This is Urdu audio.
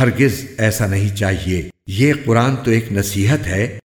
ہرگز ایسا نہیں چاہیے۔ یہ قرآن تو ایک نصیحت ہے۔